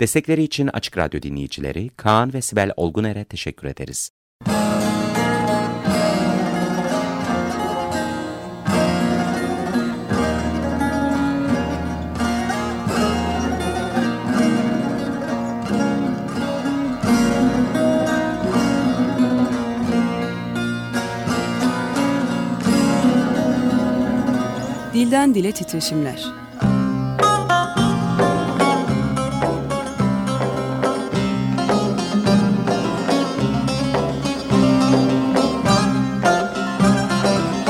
Destekleri için Açık Radyo dinleyicileri Kaan ve Sibel Olguner'e teşekkür ederiz. Dilden Dile Titreşimler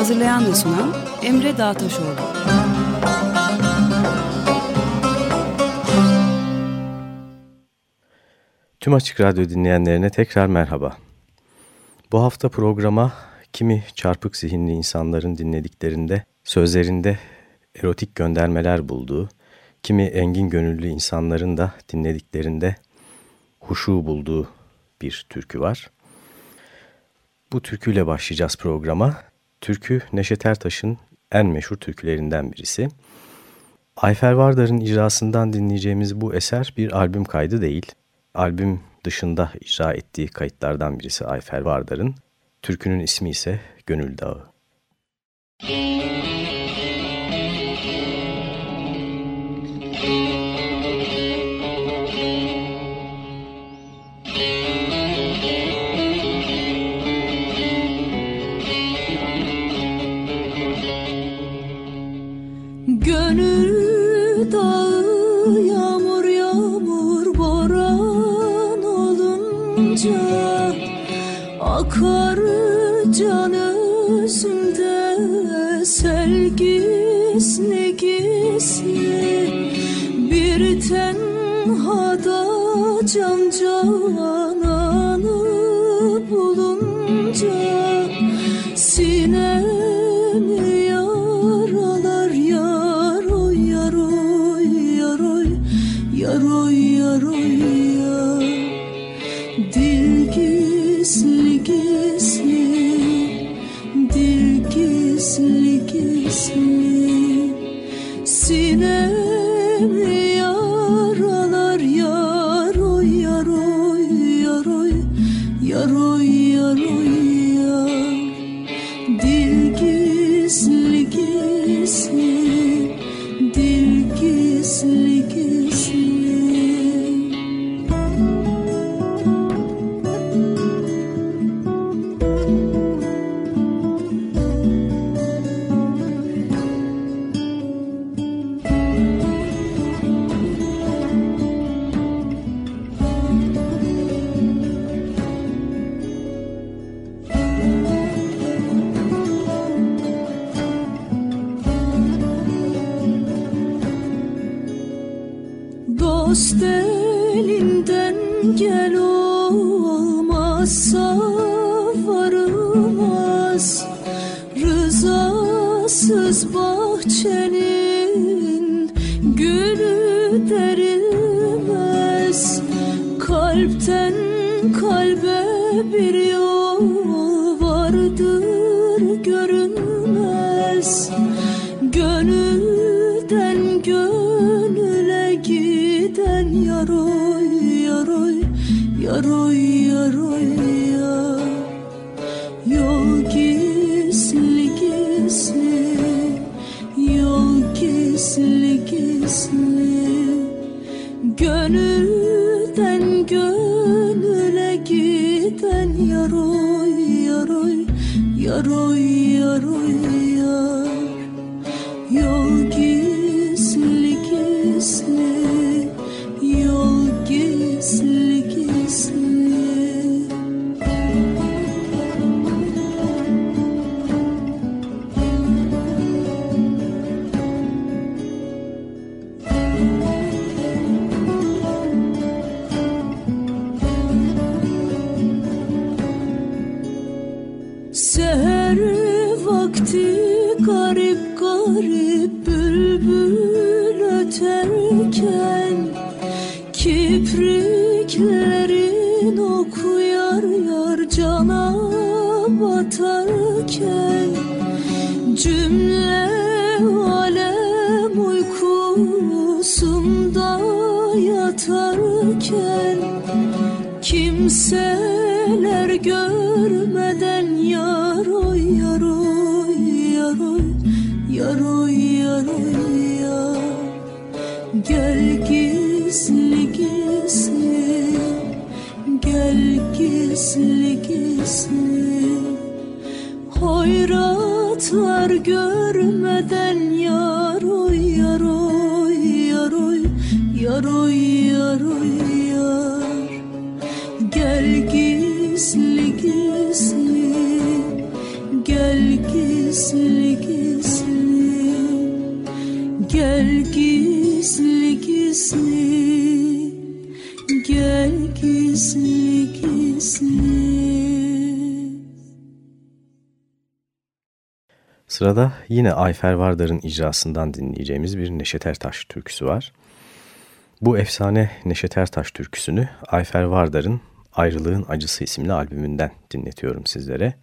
Hazırlayan ve sunan Emre Dağtaşoğlu Tüm Açık Radyo dinleyenlerine tekrar merhaba. Bu hafta programa kimi çarpık zihinli insanların dinlediklerinde sözlerinde erotik göndermeler bulduğu, kimi engin gönüllü insanların da dinlediklerinde huşu bulduğu bir türkü var. Bu türküyle başlayacağız programa. Türkü Neşet Ertaş'ın en meşhur türkülerinden birisi. Ayfer Vardar'ın icrasından dinleyeceğimiz bu eser bir albüm kaydı değil. Albüm dışında icra ettiği kayıtlardan birisi Ayfer Vardar'ın. Türkünün ismi ise Gönül Dağı. Müzik baktıkça akar can özümde sel gizli gizli bir tenhada can can giderimiz kalpten kalbe bir yol rồi Gel gizli gizli gel gizli gizli. Hoyratlar görmeden yaroy yaroy yaroy yaroy yaroy yar. Gel gizli gizli gel gizli gizli. Gel gizli gizli gel gizli gizli Sırada yine Ayfer Vardar'ın icrasından dinleyeceğimiz bir Neşet Ertaş türküsü var. Bu efsane Neşet Ertaş türküsünü Ayfer Vardar'ın Ayrılığın Acısı isimli albümünden dinletiyorum sizlere.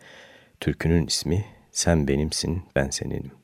Türkünün ismi Sen Benimsin Ben Seninim.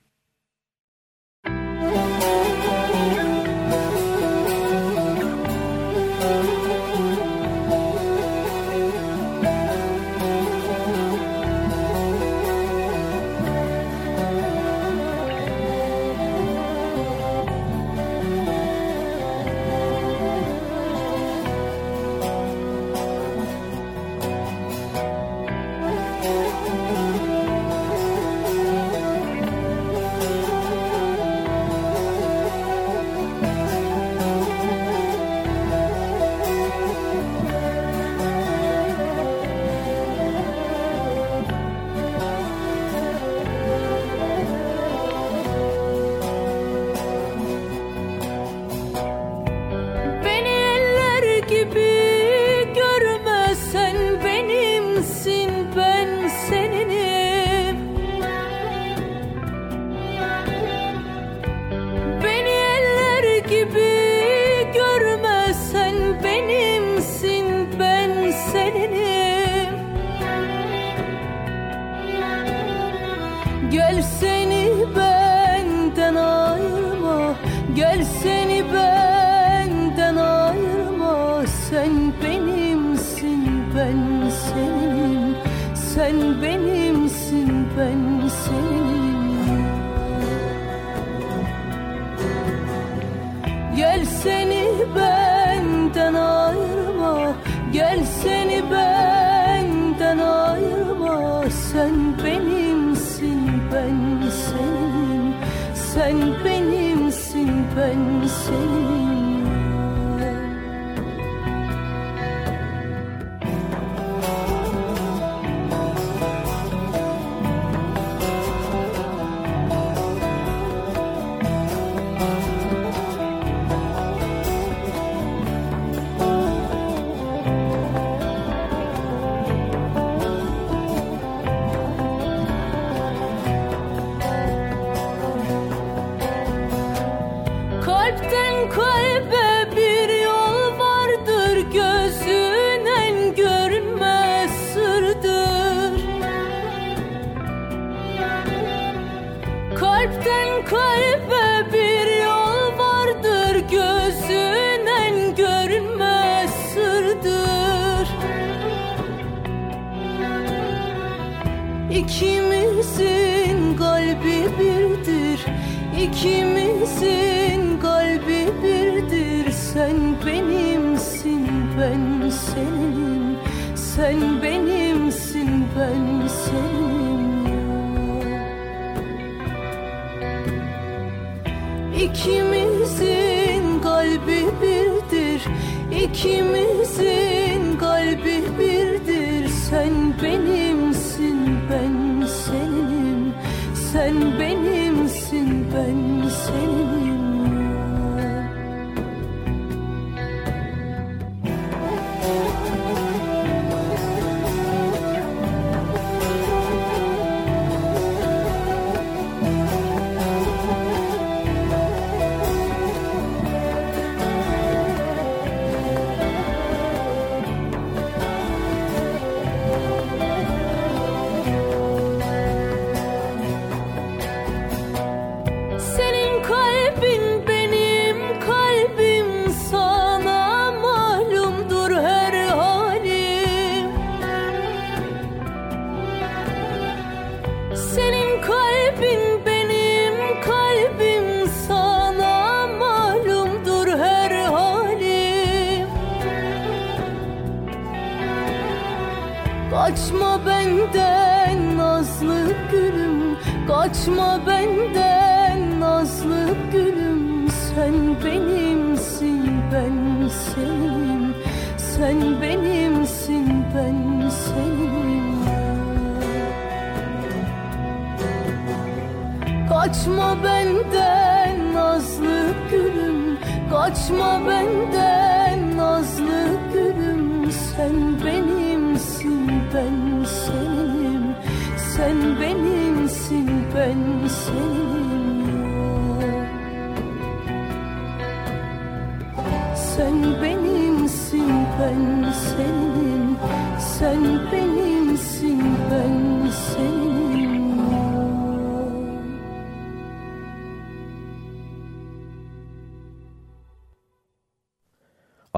Kalpten kalbe bir yol vardır Gözünen görünmez sırdır. İkimizin kalbi birdir İkimizin kalbi birdir. Sen benimsin ben senin Sen benim İkimizin kalbi birdir. İkimizin kalbi birdir. Sen beni Kaçma benden nazlı gülüm. Sen benimsin ben senin. Sen benimsin ben senin. Kaçma benden nazlı gülüm. Kaçma benden nazlı gülüm. Sen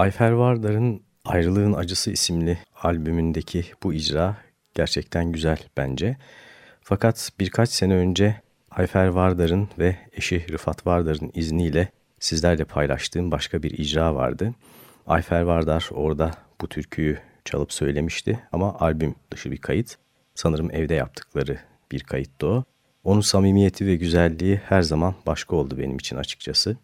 Ayfer Vardar'ın Ayrılığın Acısı isimli albümündeki bu icra gerçekten güzel bence. Fakat birkaç sene önce Ayfer Vardar'ın ve eşi Rıfat Vardar'ın izniyle sizlerle paylaştığım başka bir icra vardı. Ayfer Vardar orada bu türküyü çalıp söylemişti ama albüm dışı bir kayıt. Sanırım evde yaptıkları bir kayıttı o. Onun samimiyeti ve güzelliği her zaman başka oldu benim için açıkçası.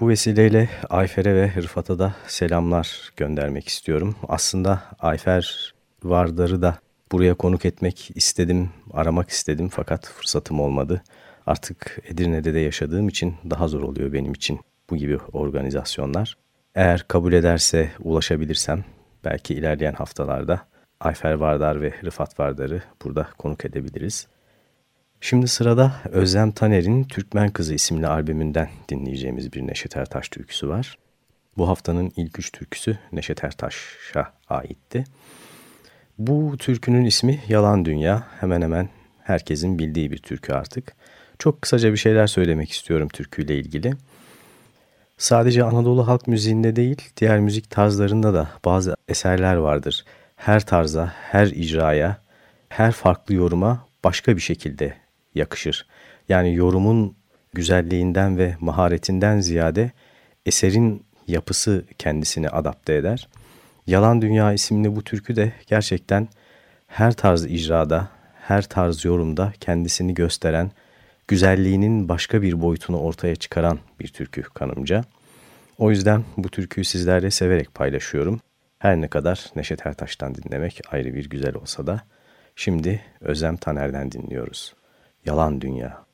Bu vesileyle Ayfer'e ve Rıfat'a da selamlar göndermek istiyorum. Aslında Ayfer Vardar'ı da buraya konuk etmek istedim, aramak istedim fakat fırsatım olmadı. Artık Edirne'de de yaşadığım için daha zor oluyor benim için bu gibi organizasyonlar. Eğer kabul ederse ulaşabilirsem belki ilerleyen haftalarda Ayfer Vardar ve Rıfat Vardar'ı burada konuk edebiliriz. Şimdi sırada Özlem Taner'in Türkmen Kızı isimli albümünden dinleyeceğimiz bir Neşet Ertaş türküsü var. Bu haftanın ilk üç türküsü Neşet Ertaş'a aitti. Bu türkünün ismi Yalan Dünya. Hemen hemen herkesin bildiği bir türkü artık. Çok kısaca bir şeyler söylemek istiyorum türküyle ilgili. Sadece Anadolu halk müziğinde değil, diğer müzik tarzlarında da bazı eserler vardır. Her tarza, her icraya, her farklı yoruma başka bir şekilde yakışır. Yani yorumun güzelliğinden ve maharetinden ziyade eserin yapısı kendisini adapte eder. Yalan Dünya isimli bu türkü de gerçekten her tarz icrada, her tarz yorumda kendisini gösteren, güzelliğinin başka bir boyutunu ortaya çıkaran bir türkü kanımca. O yüzden bu türküyü sizlerle severek paylaşıyorum. Her ne kadar Neşet Ertaş'tan dinlemek ayrı bir güzel olsa da şimdi Özlem Taner'den dinliyoruz. Yalan Dünya.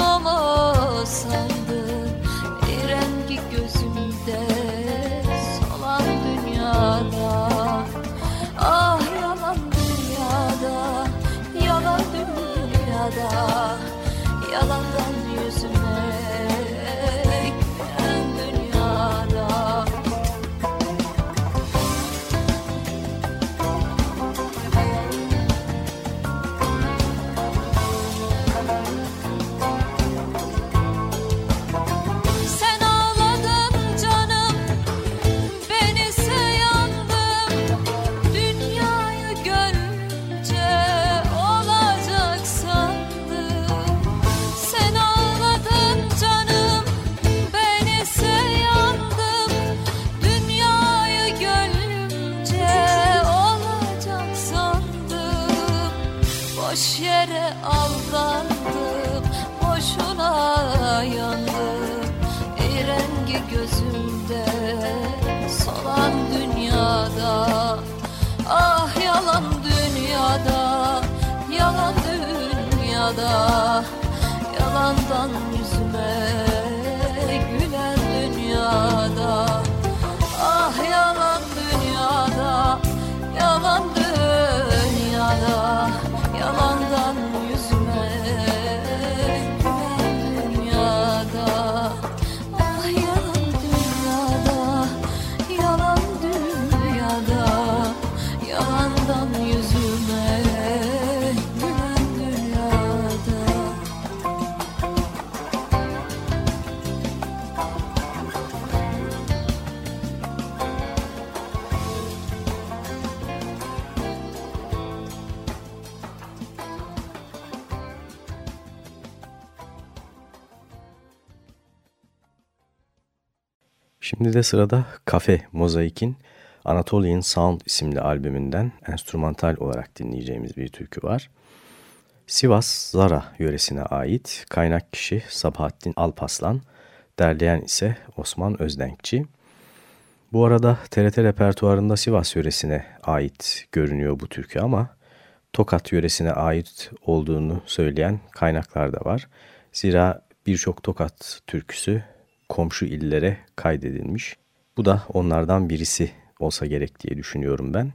olmasa Christmas. Şimdi de sırada Kafe Mozaik'in Anatolian Sound isimli albümünden enstrümantal olarak dinleyeceğimiz bir türkü var. Sivas Zara yöresine ait kaynak kişi Sabahattin Alpaslan, derleyen ise Osman Özdenkçi. Bu arada TRT repertuarında Sivas yöresine ait görünüyor bu türkü ama Tokat yöresine ait olduğunu söyleyen kaynaklar da var. Zira birçok Tokat türküsü komşu illere kaydedilmiş. Bu da onlardan birisi olsa gerek diye düşünüyorum ben.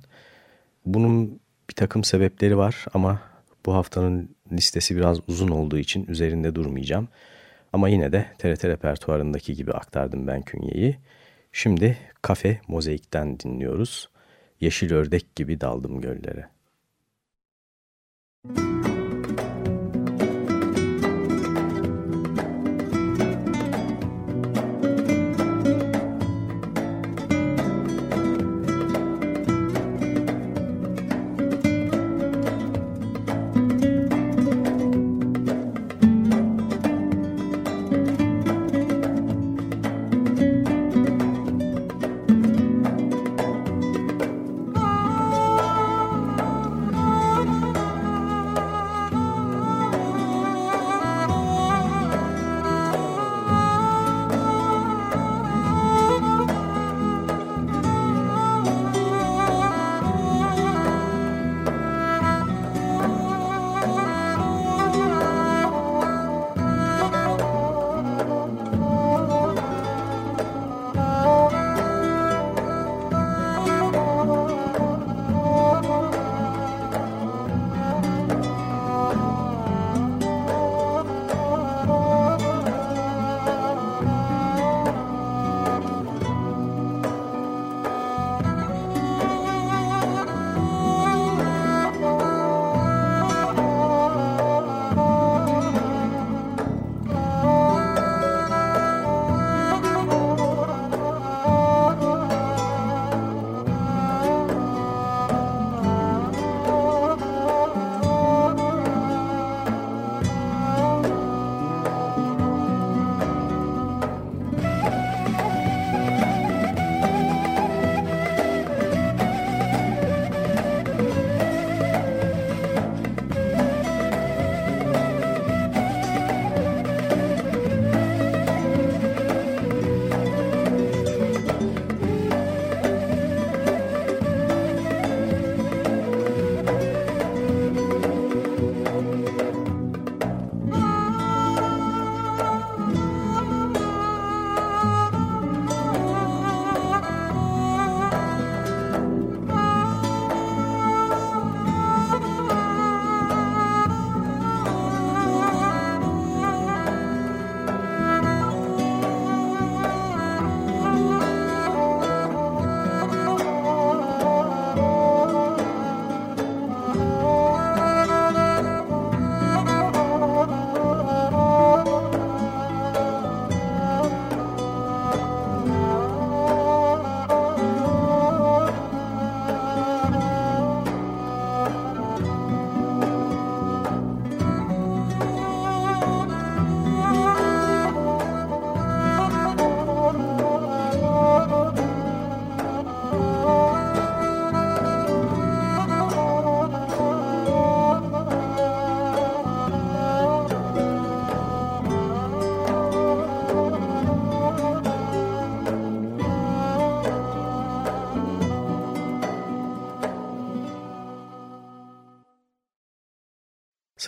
Bunun bir takım sebepleri var ama bu haftanın listesi biraz uzun olduğu için üzerinde durmayacağım. Ama yine de TRT repertuarındaki gibi aktardım ben künyeyi. Şimdi Kafe Mozaik'ten dinliyoruz. Yeşil ördek gibi daldım göllere. Ah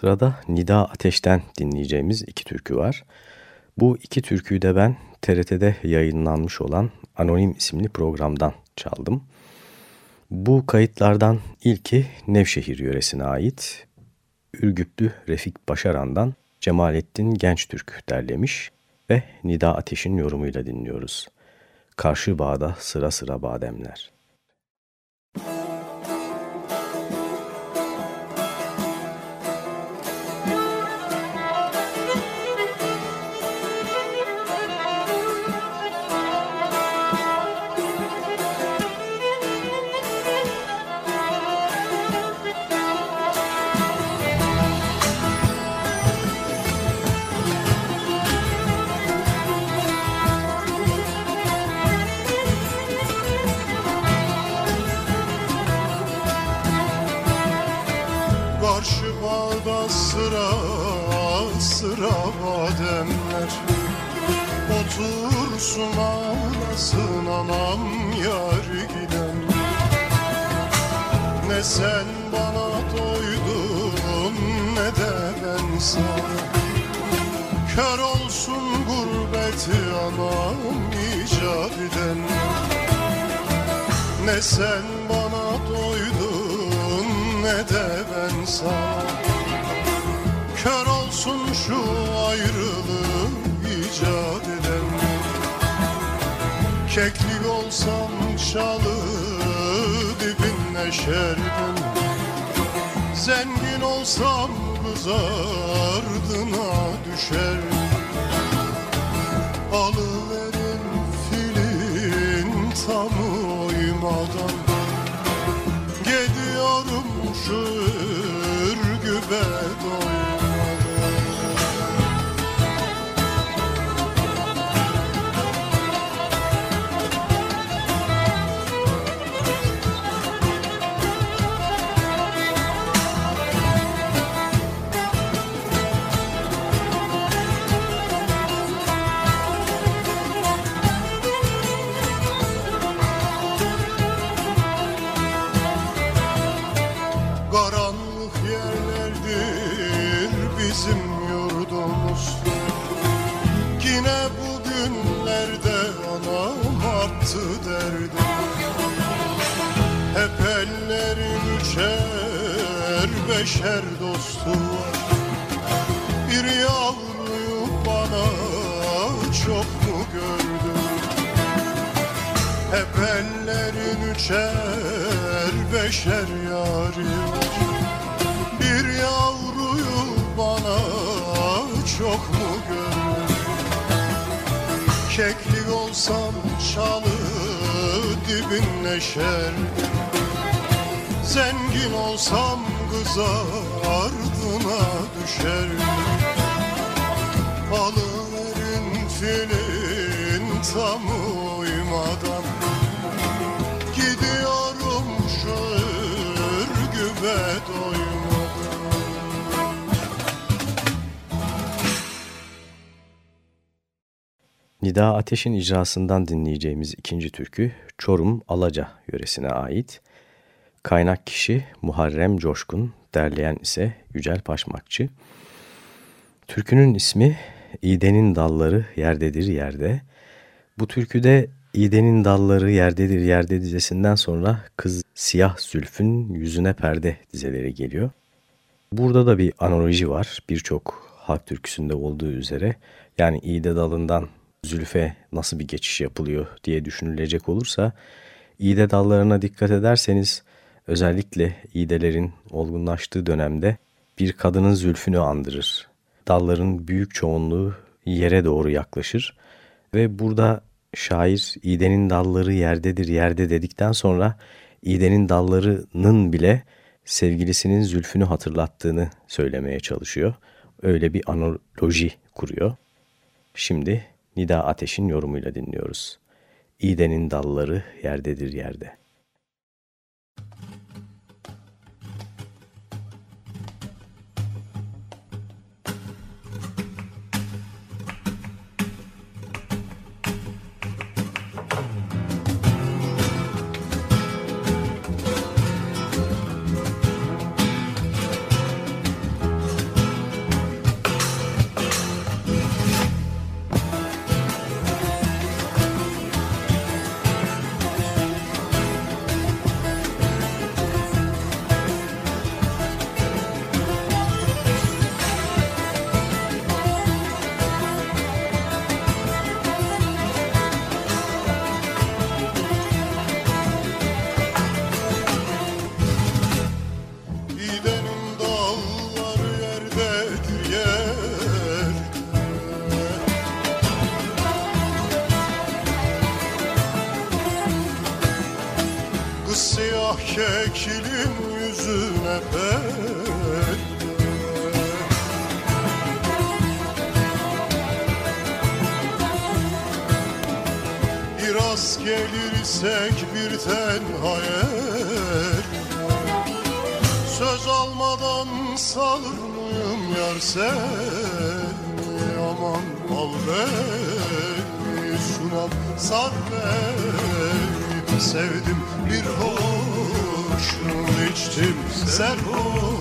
Sırada Nida Ateş'ten dinleyeceğimiz iki türkü var. Bu iki türküyü de ben TRT'de yayınlanmış olan Anonim isimli programdan çaldım. Bu kayıtlardan ilki Nevşehir yöresine ait. Ürgüplü Refik Başaran'dan Cemalettin Gençtürk derlemiş ve Nida Ateş'in yorumuyla dinliyoruz. Karşı bağda sıra sıra bademler. Ne sen bana doydun ne de ben sana. Kör olsun şu ayrılığı icat eden. Keklik olsam çalı dibin neşerdim Zengin olsam kız ardına düşer. Alıverin filin tamı Şu ürgübe Nida Ateş'in icrasından dinleyeceğimiz ikinci türkü Çorum Alaca yöresine ait. Kaynak kişi Muharrem Coşkun, derleyen ise Yücel Paşmakçı. Türkünün ismi İğdenin Dalları Yerdedir Yerde. Bu türküde İğdenin Dalları Yerdedir Yerde dizesinden sonra kız siyah zülfün yüzüne perde dizeleri geliyor. Burada da bir analoji var birçok halk türküsünde olduğu üzere. Yani İğde dalından zülfe nasıl bir geçiş yapılıyor diye düşünülecek olursa İğde dallarına dikkat ederseniz özellikle iğdelerin olgunlaştığı dönemde bir kadının zülfünü andırır. Dalların büyük çoğunluğu yere doğru yaklaşır ve burada şair iğdenin dalları yerdedir yerde dedikten sonra iğdenin dallarının bile sevgilisinin zülfünü hatırlattığını söylemeye çalışıyor. Öyle bir analoji kuruyor. Şimdi Nida Ateş'in yorumuyla dinliyoruz. İğdenin dalları yerdedir yerde. Kekilin yüzüne perde Biraz gelirsek bir tenhaya. Söz almadan salır mıyım yar seni? Aman al beni sunam sar beni. Sevdim bir hoşum içtim serhoş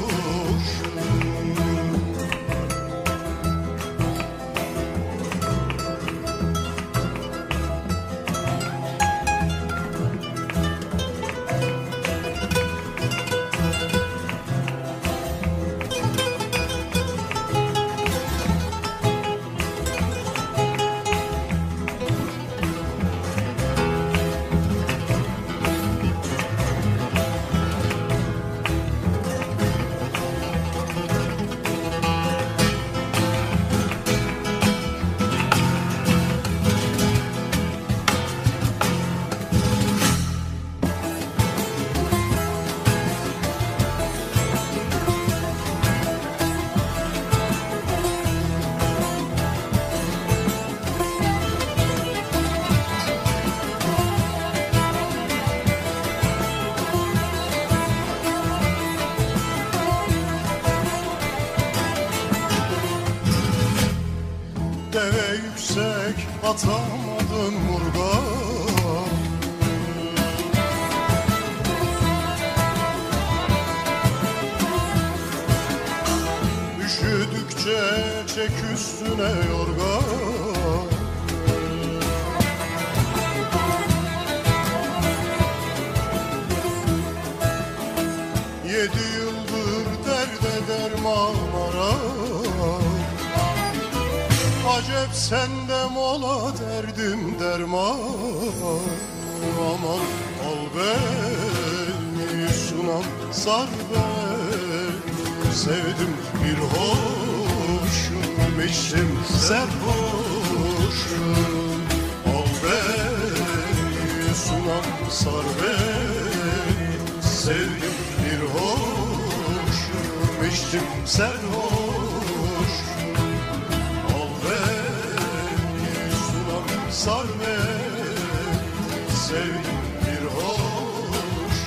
atamadın murga Üşüdükçe çek üstüne yorgan Yedi yıldır derde derman Acep sende mola derdim derman. Aman al beni sunam sar beni. Sevdim bir hoşum içtim serhoşum Al beni sunam sar beni. Sevdim bir hoşum içtim serhoşum sar beni Sevdim bir hoş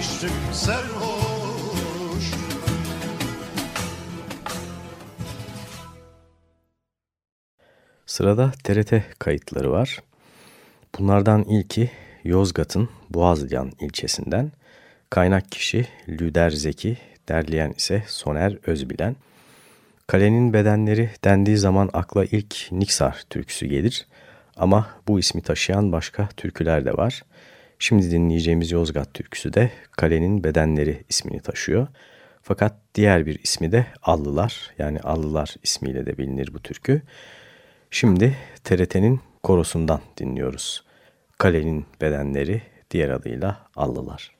içtim serhoş Sırada TRT kayıtları var. Bunlardan ilki Yozgat'ın Boğazyan ilçesinden. Kaynak kişi Lüder Zeki, derleyen ise Soner Özbilen. Kalenin bedenleri dendiği zaman akla ilk Niksar türküsü gelir. Ama bu ismi taşıyan başka türküler de var. Şimdi dinleyeceğimiz Yozgat türküsü de Kalenin Bedenleri ismini taşıyor. Fakat diğer bir ismi de Allılar yani Allılar ismiyle de bilinir bu türkü. Şimdi TRT'nin korosundan dinliyoruz. Kalenin Bedenleri diğer adıyla Allılar.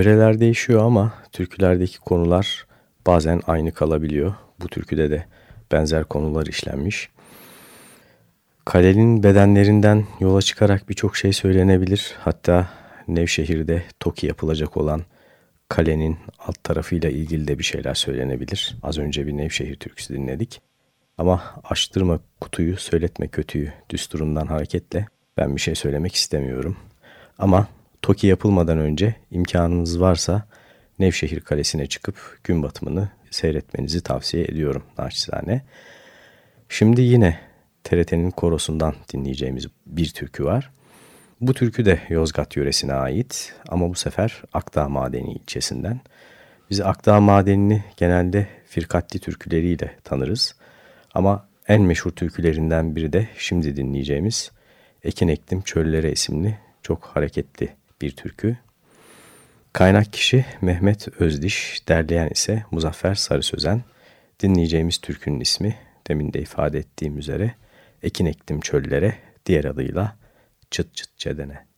Yöreler değişiyor ama türkülerdeki konular bazen aynı kalabiliyor. Bu türküde de benzer konular işlenmiş. Kalenin bedenlerinden yola çıkarak birçok şey söylenebilir. Hatta Nevşehir'de TOKİ yapılacak olan kalenin alt tarafıyla ilgili de bir şeyler söylenebilir. Az önce bir Nevşehir türküsü dinledik. Ama açtırma kutuyu, söyletme kötüyü düsturundan hareketle ben bir şey söylemek istemiyorum. Ama TOKİ yapılmadan önce imkanınız varsa Nevşehir Kalesi'ne çıkıp gün batımını seyretmenizi tavsiye ediyorum naçizane. Şimdi yine TRT'nin korosundan dinleyeceğimiz bir türkü var. Bu türkü de Yozgat yöresine ait ama bu sefer Akdağ Madeni ilçesinden. Biz Akdağ Madeni'ni genelde firkatli türküleriyle tanırız. Ama en meşhur türkülerinden biri de şimdi dinleyeceğimiz Ekin Ektim Çöllere isimli çok hareketli bir türkü. Kaynak kişi Mehmet Özdiş, derleyen ise Muzaffer Sarı Sözen. Dinleyeceğimiz türkünün ismi demin de ifade ettiğim üzere Ekin Ektim Çöllere diğer adıyla Çıt Çıt Çedene.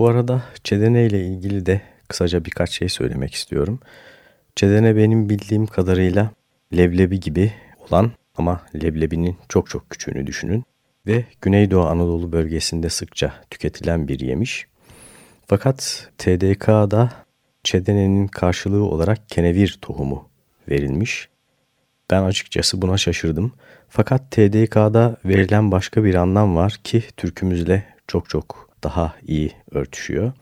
Bu arada Çedene ile ilgili de kısaca birkaç şey söylemek istiyorum. Çedene benim bildiğim kadarıyla leblebi gibi olan ama leblebinin çok çok küçüğünü düşünün ve Güneydoğu Anadolu bölgesinde sıkça tüketilen bir yemiş. Fakat TDK'da çedenenin karşılığı olarak kenevir tohumu verilmiş. Ben açıkçası buna şaşırdım. Fakat TDK'da verilen başka bir anlam var ki türkümüzle çok çok daha iyi örtüşüyor.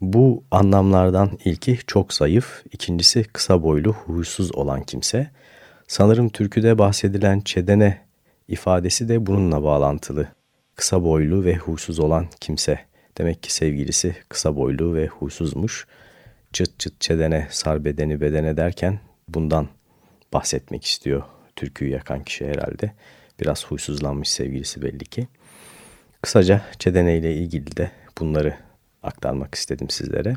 Bu anlamlardan ilki çok zayıf, ikincisi kısa boylu, huysuz olan kimse. Sanırım türküde bahsedilen çedene ifadesi de bununla bağlantılı. Kısa boylu ve huysuz olan kimse. Demek ki sevgilisi kısa boylu ve huysuzmuş. Çıt çıt çedene sar bedeni bedene derken bundan bahsetmek istiyor türküyü yakan kişi herhalde. Biraz huysuzlanmış sevgilisi belli ki. Kısaca çedene ile ilgili de bunları aktarmak istedim sizlere.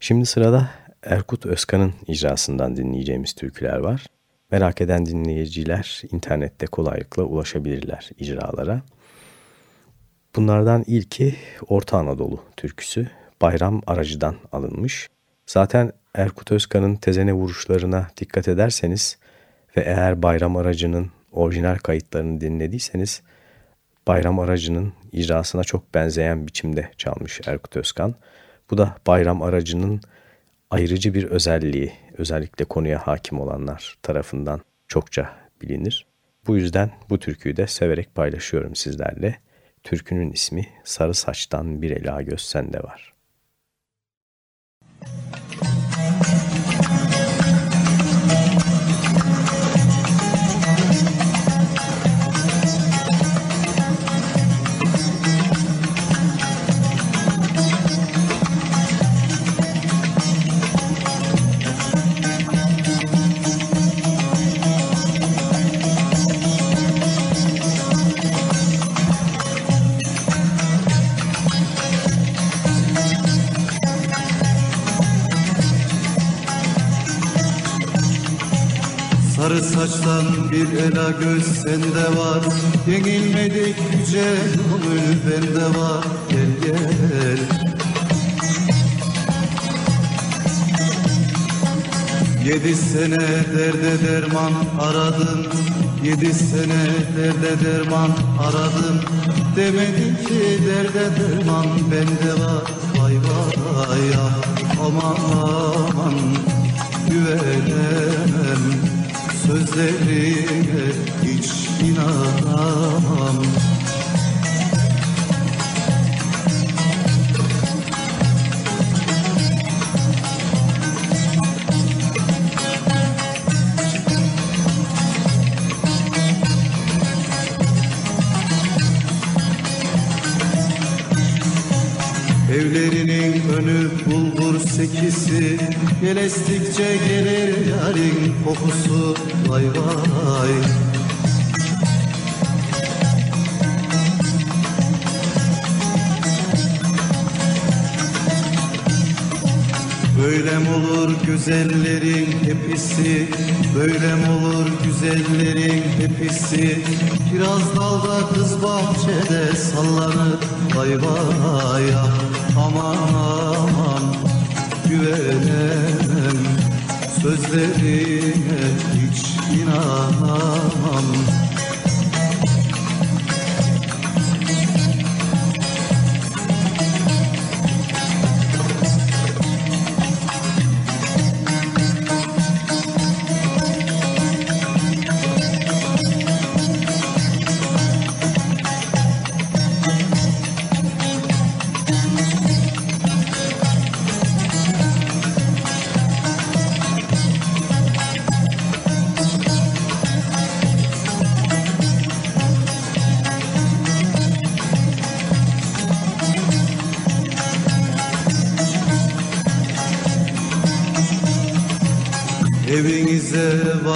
Şimdi sırada Erkut Özkan'ın icrasından dinleyeceğimiz türküler var. Merak eden dinleyiciler internette kolaylıkla ulaşabilirler icralara. Bunlardan ilki Orta Anadolu türküsü Bayram Aracı'dan alınmış. Zaten Erkut Özkan'ın tezene vuruşlarına dikkat ederseniz ve eğer Bayram Aracı'nın orijinal kayıtlarını dinlediyseniz Bayram Aracı'nın icrasına çok benzeyen biçimde çalmış Erkut Özkan. Bu da Bayram Aracı'nın ayrıcı bir özelliği, özellikle konuya hakim olanlar tarafından çokça bilinir. Bu yüzden bu türküyü de severek paylaşıyorum sizlerle. Türkünün ismi Sarı Saçtan Bir Ela Göz Sende var. Saçtan bir ela göz sende var. Yenilmedik yüce gönül bende var. Gel gel. Yedi sene derde derman aradım Yedi sene derde derman aradım Demedim ki derde derman bende var. Vay vay ya aman aman güvenemem Sözlerine hiç inanamam Evlerinin önü bulgur sekisi estikçe gelir yarın kokusu. Vay vay. Böyle mi olur güzellerin hepsi Böyle mi olur güzellerin hepsi Kiraz dalda kız bahçede sallanır. Vay vay ah, aman aman Güvenemem sözlerine hiç inanamam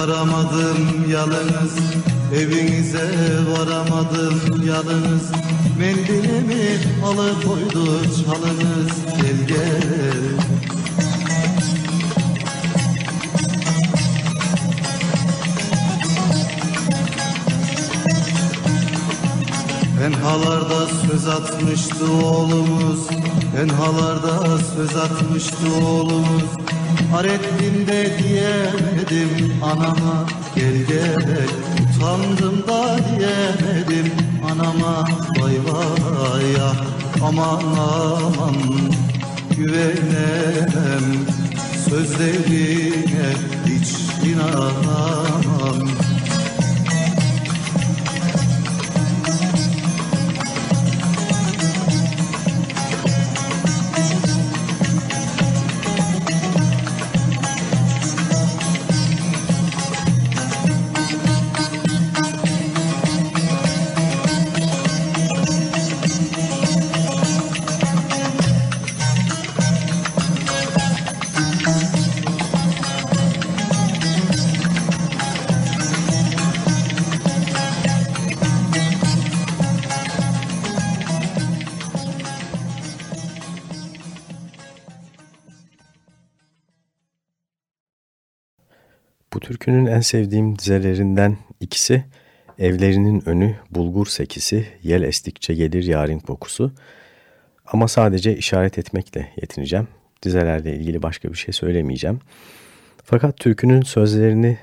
varamadım yalnız. Evinize varamadım yalnız. Mendilimi alıkoydu çalınız. Gel gel. Tenhalarda söz atmıştı oğlumuz. Tenhalarda söz atmıştı oğlumuz Hareddin'de diyemedim. Anama Gel gel utandım da diyemedim. Anama Vay vay ya aman aman Güvenemem. Sözlerine hiç inanamam en sevdiğim dizelerinden ikisi Evlerinin önü bulgur sekisi, yel estikçe gelir yarın kokusu. Ama sadece işaret etmekle yetineceğim. Dizelerle ilgili başka bir şey söylemeyeceğim. Fakat türkünün sözlerini,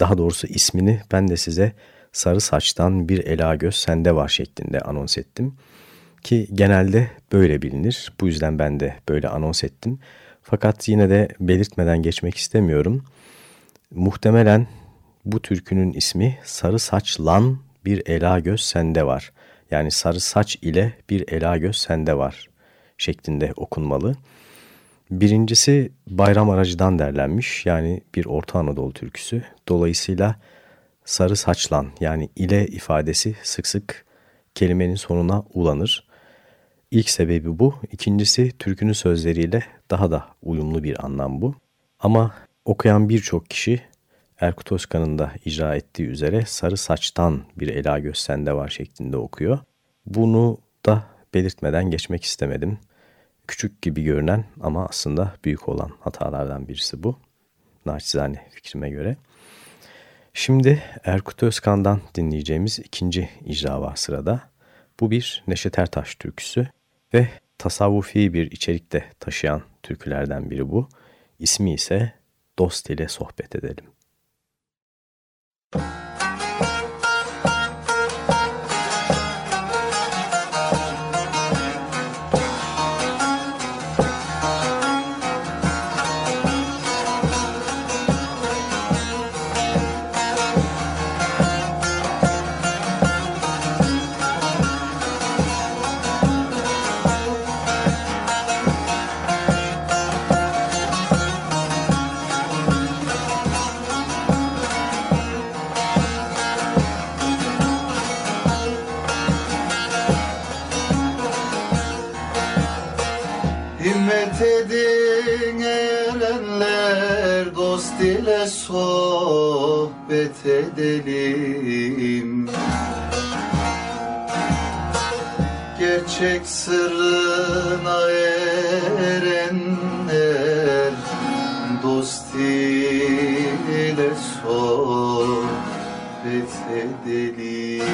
daha doğrusu ismini ben de size sarı saçtan bir ela göz sende var şeklinde anons ettim. Ki genelde böyle bilinir. Bu yüzden ben de böyle anons ettim. Fakat yine de belirtmeden geçmek istemiyorum. Muhtemelen bu türkünün ismi Sarı Saç Lan Bir Ela Göz Sende Var. Yani sarı saç ile bir ela göz sende var şeklinde okunmalı. Birincisi bayram aracıdan derlenmiş yani bir Orta Anadolu türküsü. Dolayısıyla sarı saçlan yani ile ifadesi sık sık kelimenin sonuna ulanır. İlk sebebi bu. İkincisi türkünün sözleriyle daha da uyumlu bir anlam bu. Ama okuyan birçok kişi Erkut Özkan'ın da icra ettiği üzere sarı saçtan bir ela göz sende var şeklinde okuyor. Bunu da belirtmeden geçmek istemedim. Küçük gibi görünen ama aslında büyük olan hatalardan birisi bu. Naçizane fikrime göre. Şimdi Erkut Özkan'dan dinleyeceğimiz ikinci icra var sırada. Bu bir Neşet Ertaş türküsü ve tasavvufi bir içerikte taşıyan türkülerden biri bu. İsmi ise Dost ile Sohbet Edelim. Himmet dost ile sohbet edelim. Gerçek sırrına erenler dost ile sohbet edelim.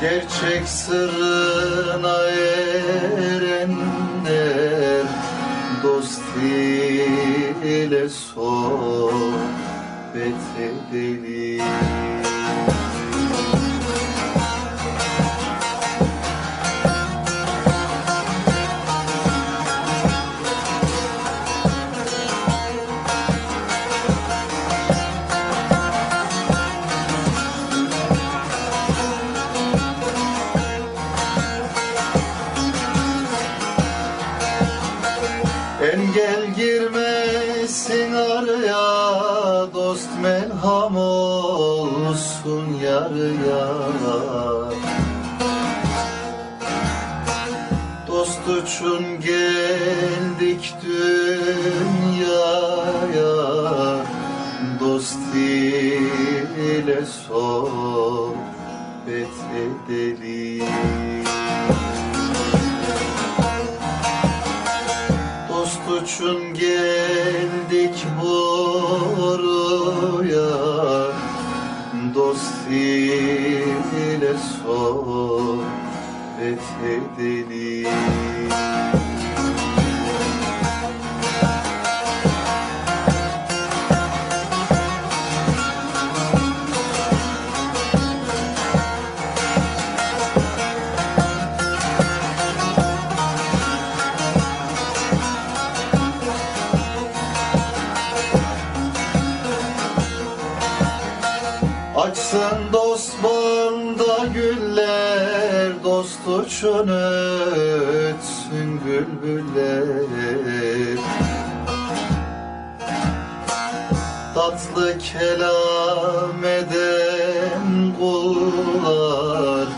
Gerçek sırrına erenler ile sohbet edelim yarıya Dost için geldik dünyaya. Dost ile sohbet edelim. Dost için geldik buraya Dost ile sohbet edelim İçin ötsün bülbüller Tatlı kelam eden kullar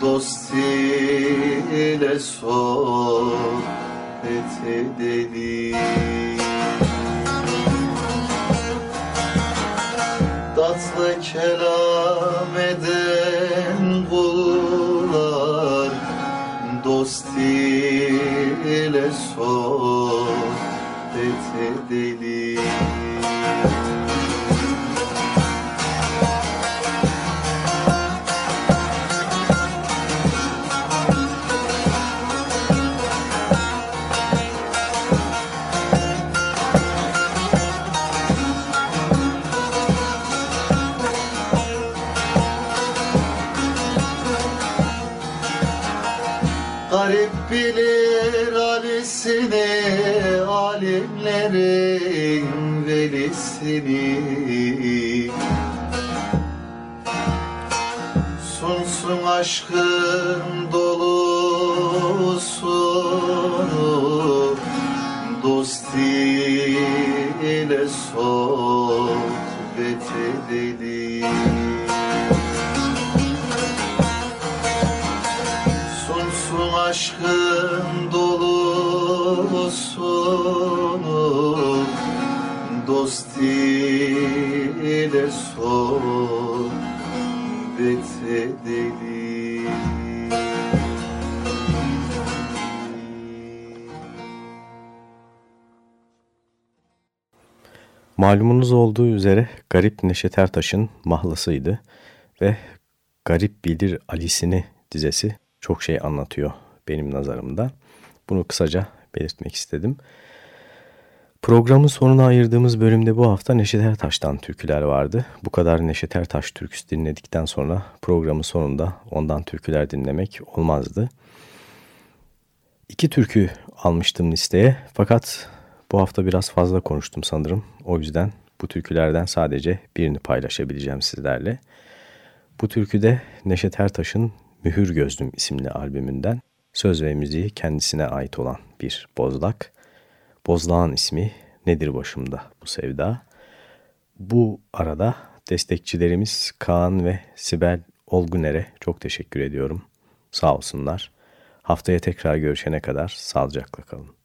Dost ile sohbet edelim Tatlı kelam eden Dost ile sohbet fethedelim Alimlerin velisini. Sunsun aşkın dolusunu Dost ile sohbet edelim. Sunsun aşkın dolusunu Dost ile sohbet edelim Malumunuz olduğu üzere Garip Neşet Ertaş'ın mahlasıydı ve Garip Bilir Ali'sini dizesi çok şey anlatıyor benim nazarımda. Bunu kısaca belirtmek istedim. Programın sonuna ayırdığımız bölümde bu hafta Neşet Ertaş'tan türküler vardı. Bu kadar Neşet Ertaş türküsü dinledikten sonra programın sonunda ondan türküler dinlemek olmazdı. İki türkü almıştım listeye fakat bu hafta biraz fazla konuştum sanırım. O yüzden bu türkülerden sadece birini paylaşabileceğim sizlerle. Bu türküde Neşet Ertaş'ın Mühür Gözlüm isimli albümünden söz ve müziği kendisine ait olan bir bozlak. Bozlağın ismi Nedir Başımda Bu Sevda. Bu arada destekçilerimiz Kaan ve Sibel Olguner'e çok teşekkür ediyorum. Sağ olsunlar. Haftaya tekrar görüşene kadar sağlıcakla kalın.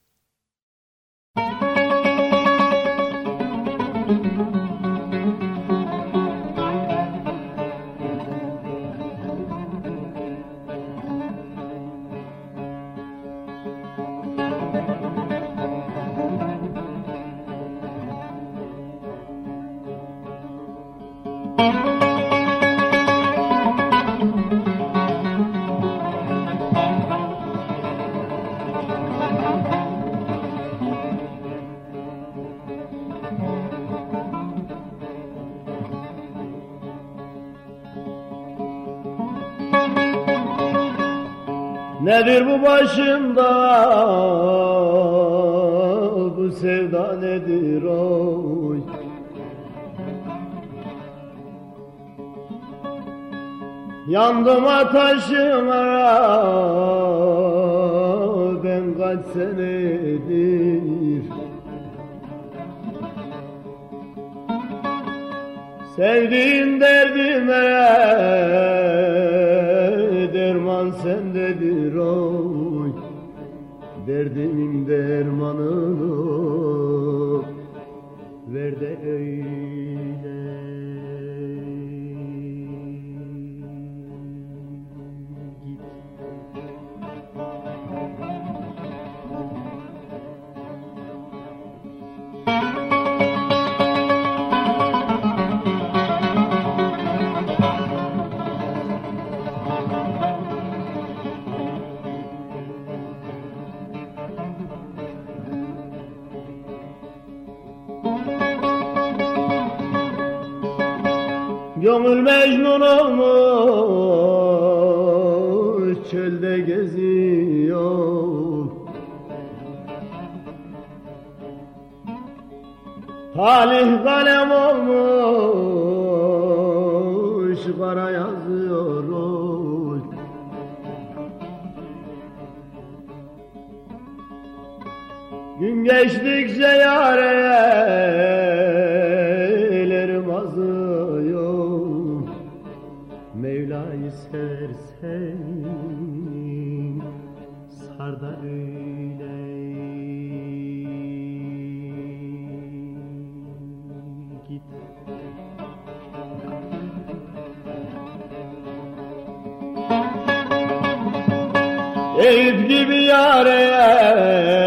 Nedir bu başımda bu sevda nedir oy? Yandım ateşime ben kaç senedir? Sevdiğim derdime derman oy Derdimin dermanını Gönül mecnun olmuş çölde geziyor Talih kalem olmuş kara yazıyor. Gün geçtikçe yarelerim प्यारे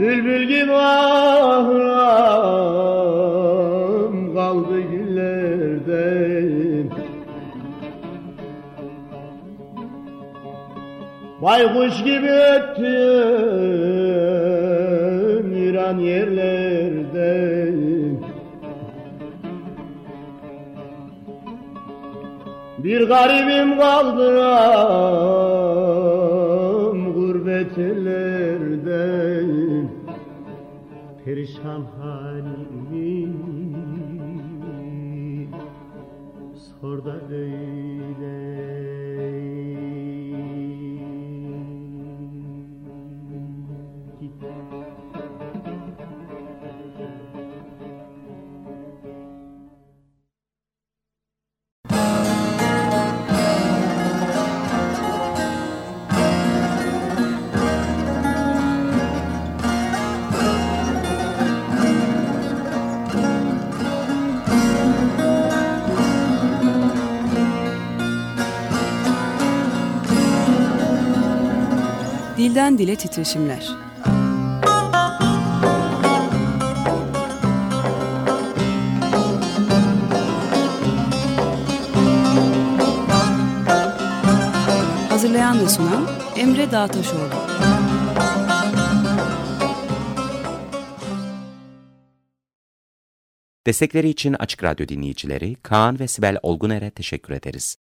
Bülbül gibi ahram kaldı güllerde Baykuş gibi öttüm İran yerlerde. Bir garibim kaldım Perişan halimi sor da öyle Dilden dile titreşimler. Hazırlayan ve sunan Emre Dağtaşoğlu. Destekleri için Açık Radyo dinleyicileri Kaan ve Sibel Olguner'e teşekkür ederiz.